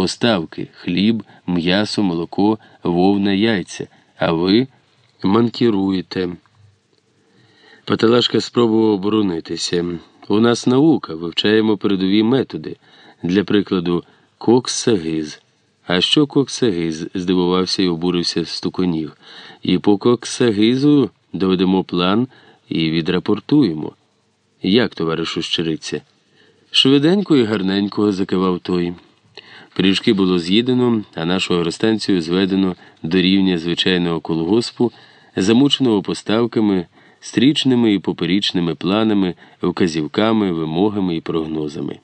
поставки хліб, м'ясо, молоко, вовна, яйця, а ви манкіруєте. Паталашка спробував оборонитися. У нас наука, вивчаємо передові методи, для прикладу, коксагиз. А що коксагиз? здивувався і обурився стуконів. І по коксагизу доведемо план і відрапортуємо. Як, товаришу щириця? Швиденько і гарненько закивав той. Пиріжки було з'їдено, а нашу агростанцію зведено до рівня звичайного колгоспу, замученого поставками, стрічними і поперічними планами, вказівками, вимогами і прогнозами.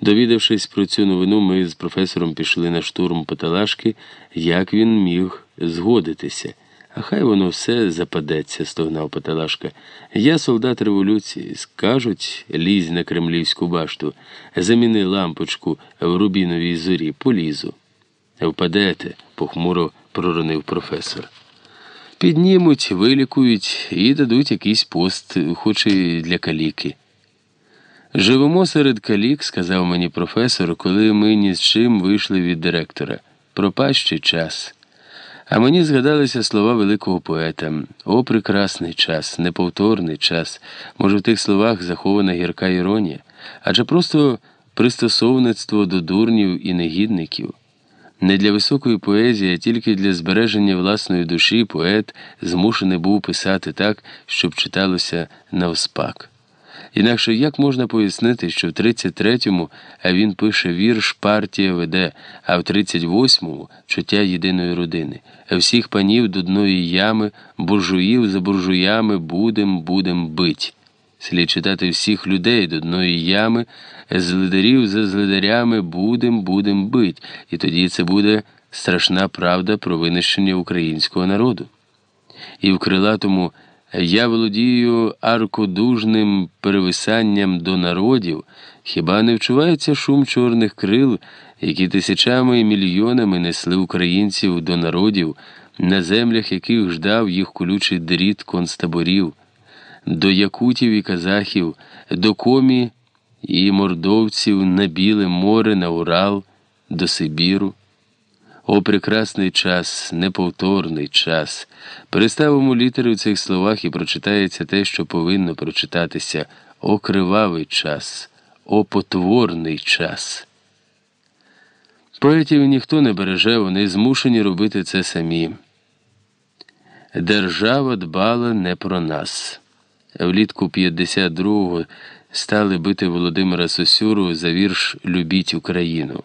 Довідавшись про цю новину, ми з професором пішли на штурм Поталашки, як він міг згодитися. А хай воно все западеться, стогнав Паталашка. Я солдат революції. Скажуть, лізь на кремлівську башту, заміни лампочку в рубіновій зорі, полізу. Впадете, похмуро проронив професор. Піднімуть, вилікують і дадуть якийсь пост, хоч і для каліки. Живемо серед калік, сказав мені професор, коли ми ні з чим вийшли від директора. Пропащий час. А мені згадалися слова великого поета О, прекрасний час, неповторний час. Може, в тих словах захована гірка іронія, адже просто пристосовництво до дурнів і негідників. Не для високої поезії, а тільки для збереження власної душі поет змушений був писати так, щоб читалося навспак. Інакше як можна пояснити, що в 33-му він пише вірш партія веде, а в 38-му чуття єдиної родини, всіх панів до дної ями, буржуїв за буржуями будем, будем бить. Слід читати всіх людей до дної ями, злидарів за злидарями будем, будем бить, і тоді це буде страшна правда про винищення українського народу. І в крилатому я володію аркодужним перевисанням до народів, хіба не вчувається шум чорних крил, які тисячами і мільйонами несли українців до народів, на землях яких ждав їх колючий дріт концтаборів, до якутів і казахів, до комі і мордовців на Біле море, на Урал, до Сибіру. О, прекрасний час, неповторний час. Переставимо літери в цих словах і прочитається те, що повинно прочитатися О кривавий час, о потворний час. Поетів ніхто не береже, вони змушені робити це самі. Держава дбала не про нас. Влітку 52-го стали бити Володимира Сосюру за вірш Любіть Україну.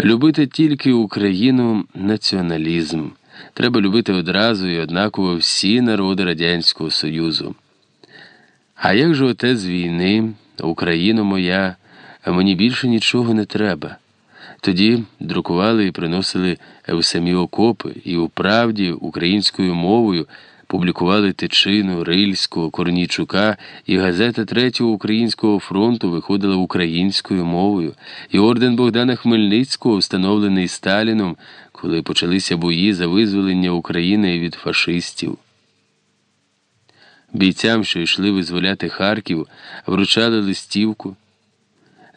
Любити тільки Україну націоналізм. Треба любити одразу і однаково всі народи Радянського Союзу. А як же отець війни, Україна моя, мені більше нічого не треба. Тоді друкували і приносили в самі окопи, і у правді українською мовою публікували Тичину, Рильського, Корнійчука, і газета Третього Українського фронту виходила українською мовою, і орден Богдана Хмельницького, встановлений Сталіном, коли почалися бої за визволення України від фашистів. Бійцям, що йшли визволяти Харків, вручали листівку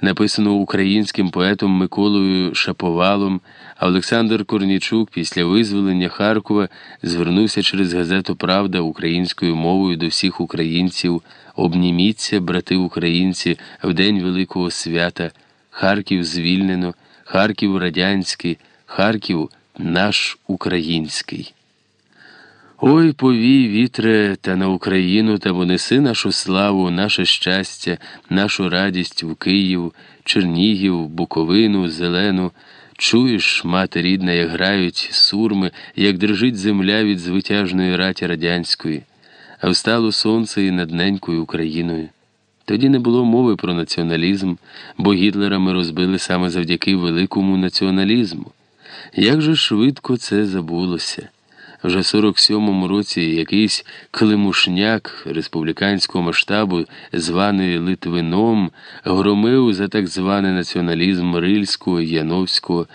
написану українським поетом Миколою Шаповалом, а Олександр Корнічук після визволення Харкова звернувся через газету Правда українською мовою до всіх українців. Обніміться, брати українці, в день Великого свята. Харків звільнено, Харків радянський, Харків наш український. Ой, повій, вітре, та на Україну та вонеси нашу славу, наше щастя, нашу радість в Київ, Чернігів, Буковину, Зелену. Чуєш, мати рідна, як грають сурми, як дрижить земля від звитяжної раті радянської, а встало сонце і над ненькою Україною. Тоді не було мови про націоналізм, бо Гітлера ми розбили саме завдяки великому націоналізму. Як же швидко це забулося? Вже в 47-му році якийсь климушняк республіканського масштабу, званий Литвином, громив за так званий націоналізм Рильського, Яновського,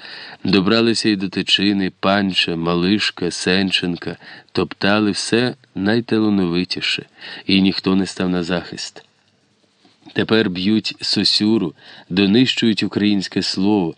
добралися й до Тичини, Панча, Малишка, Сенченка, топтали все найталановитіше, і ніхто не став на захист. Тепер б'ють сосюру, донищують українське слово.